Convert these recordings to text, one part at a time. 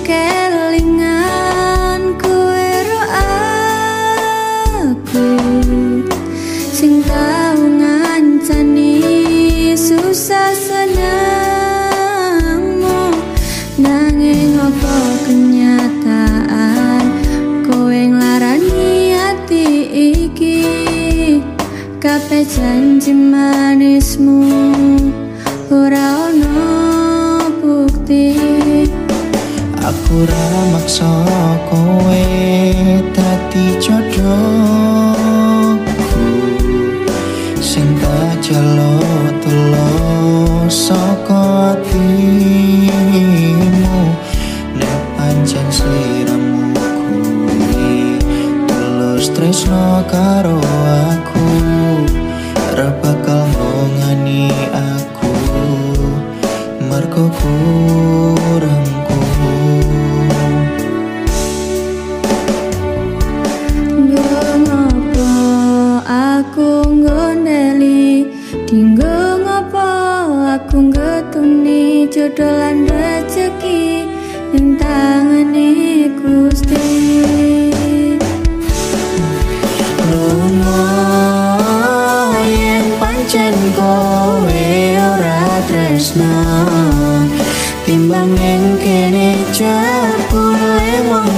kelingan kowe ro aku? Sing tau ngancani susah senangmu. Nanging apa kenyataan kowe nglarani ati iki? Kabeh janji manismu ora Aku ra maksa kowe dadi jodohku aku ngetuni jodoh lan rezeki ning tangane Gusti. Lunga yen pancen kowe ora tresno timbang ning kene cepule wong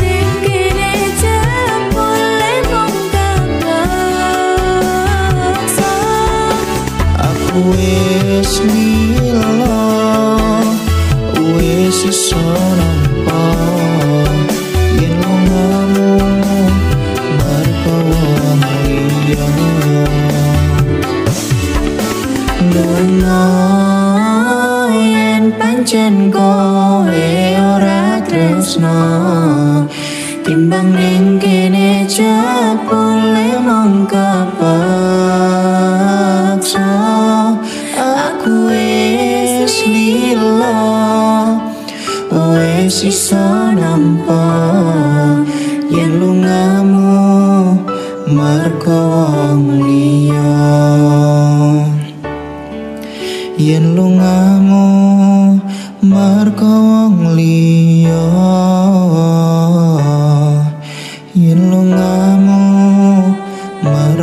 ning kene cepule mung kepaksa Aku wis lilo wis iso nampa tresno timbang ning kene cepule mung kepaksa aku wis lilo wis iso nampa. Yen lungamu mergo wong liya. Yen lungamu liya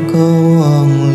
go on oh, oh, oh.